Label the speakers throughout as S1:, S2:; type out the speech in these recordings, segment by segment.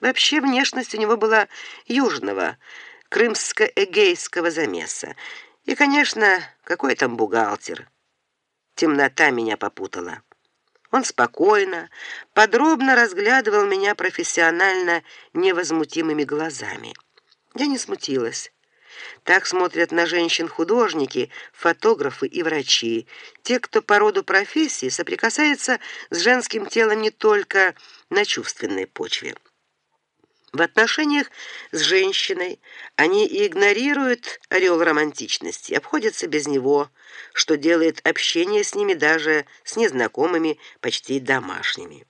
S1: Вообще внешность у него была южного, крымско-эгейского замеса. И, конечно, какой там бухгалтер. Темнота меня попутала. Он спокойно, подробно разглядывал меня профессионально невозмутимыми глазами. Я не смутилась. Так смотрят на женщин художники, фотографы и врачи, те, кто по роду профессии соприкасается с женским телом не только на чувственной почве. В отношениях с женщиной они игнорируют ореол романтичности, обходятся без него, что делает общение с ними даже с незнакомыми почти домашними.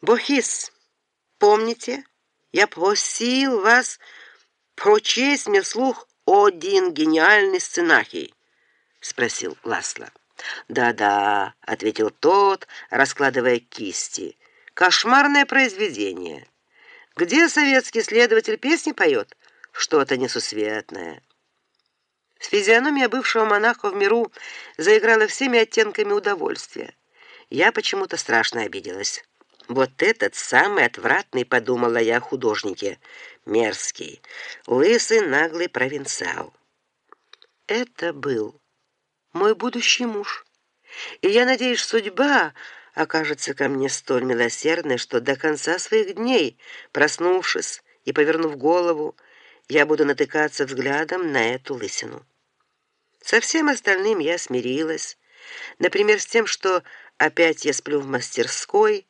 S1: Бохис, помните, я просил вас прочесть мне вслух один гениальный сценарий, спросил Ласло. Да-да, ответил тот, раскладывая кисти. Кошмарное произведение. Где советский следователь песни поет? Что-то несусветное. С физиономия бывшего монаха в миру заиграла всеми оттенками удовольствия. Я почему-то страшно обиделась. Вот этот самый отвратный, подумала я художнике, мерзкий, лысый, наглый провинциал. Это был мой будущий муж. И я надеюсь, судьба окажется ко мне столь милосердной, что до конца своих дней, проснувшись и повернув голову, я буду натыкаться взглядом на эту лысину. Со всем остальным я смирилась, например, с тем, что опять я сплю в мастерской,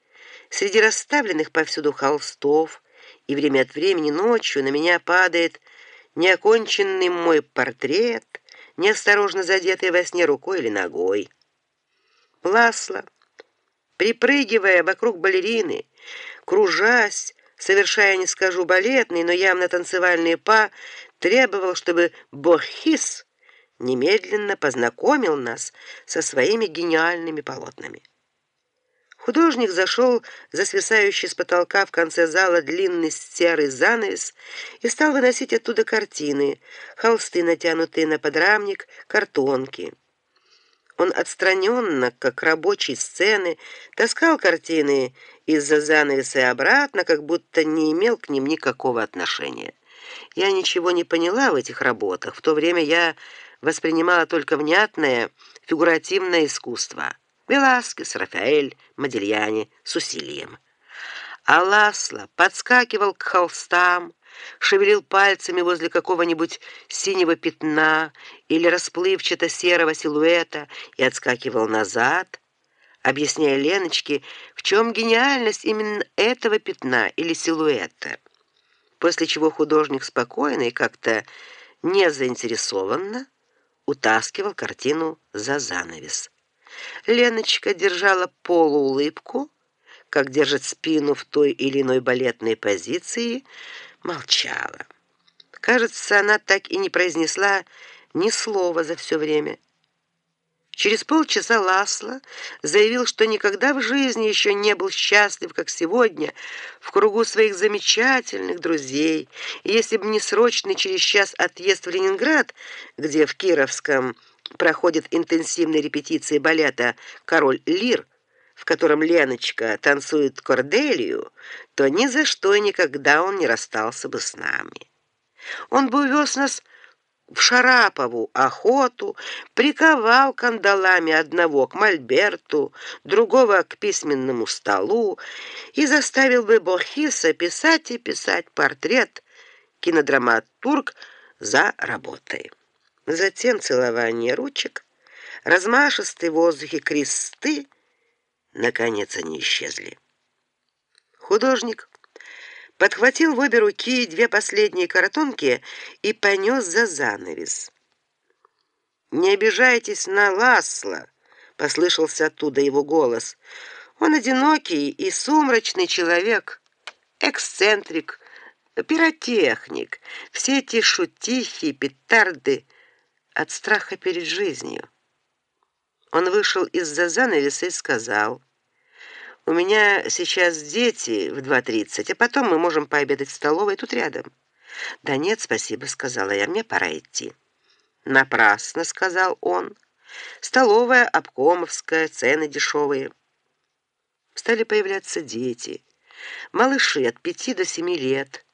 S1: среди расставленных повсюду холстов, и время от времени ночью на меня падает неоконченный мой портрет, неосторожно задетый во сне рукой или ногой. Ласло припрыгивая вокруг балерины, кружась, совершая, не скажу балетные, но явно танцевальные па, требовал, чтобы Борхис немедленно познакомил нас со своими гениальными полотнами. Художник зашел за свисающий с потолка в конце зала длинный серый занавес и стал выносить оттуда картины, холсты, натянутые на подрамник, картонки. Он отстраненно, как рабочий сцены, таскал картины из-за занавеса обратно, как будто не имел к ним никакого отношения. Я ничего не поняла в этих работах. В то время я воспринимала только внятное фигуративное искусство. Веласкес, Рафаэль, Модильяни с усилием. А Ласло подскакивал к холстам, шевелил пальцами возле какого-нибудь синего пятна или расплывчато серого силуэта и отскакивал назад, объясняя Леночке, в чем гениальность именно этого пятна или силуэта. После чего художник спокойно и как-то не заинтересованно утаскивал картину за занавес. Леночка держала полуулыбку, как держит спину в той или иной балетной позиции, молчала. Кажется, она так и не произнесла ни слова за все время. Через полчаса Ласло заявил, что никогда в жизни еще не был счастлив, как сегодня, в кругу своих замечательных друзей. И если бы не срочный через час отъезд в Ленинград, где в Кировском проходят интенсивные репетиции балета Король Лир, в котором Леночка танцует Корделию, то ни за что и никогда он не расстался бы с нами. Он бы увез нас в Шарапову охоту, приковал кандалами одного к мольберту, другого к письменному столу и заставил бы Бохиса писать и писать портрет кинодраматург за работой. Затем целование ручек, размашистые в воздухе кресты — Наконец они исчезли. Художник подхватил в обе руки две последние картонки и понес за занавес. Не обижайтесь на Ласло, послышался оттуда его голос. Он одинокий и сумрачный человек, эксцентрик, пиротехник. Все эти шутихи, петарды от страха перед жизнью. Он вышел из-за занавеса и сказал: "У меня сейчас дети в 2:30, а потом мы можем пообедать в столовой тут рядом". "Да нет, спасибо", сказала я. "Мне пора идти". "Напрасно", сказал он. "Столовая обкомовская, цены дешевые". Стали появляться дети. Малыши от пяти до семи лет